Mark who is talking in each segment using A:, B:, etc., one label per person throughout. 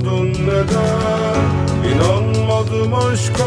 A: neden İnanmadım aşka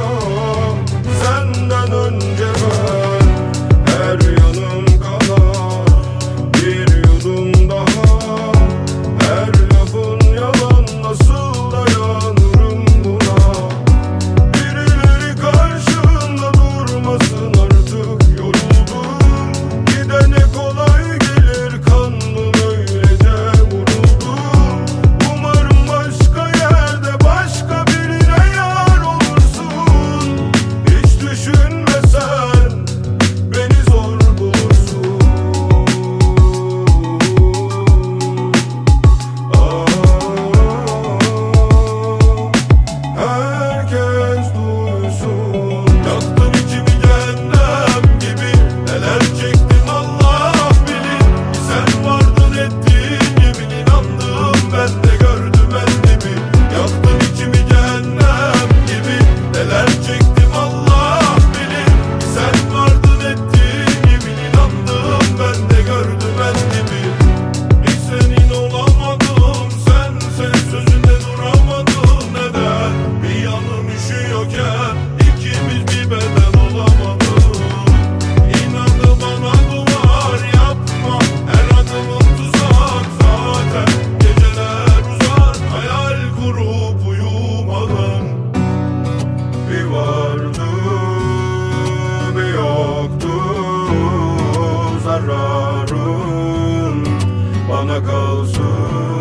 A: wanna go soon.